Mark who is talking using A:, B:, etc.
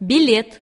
A: билет.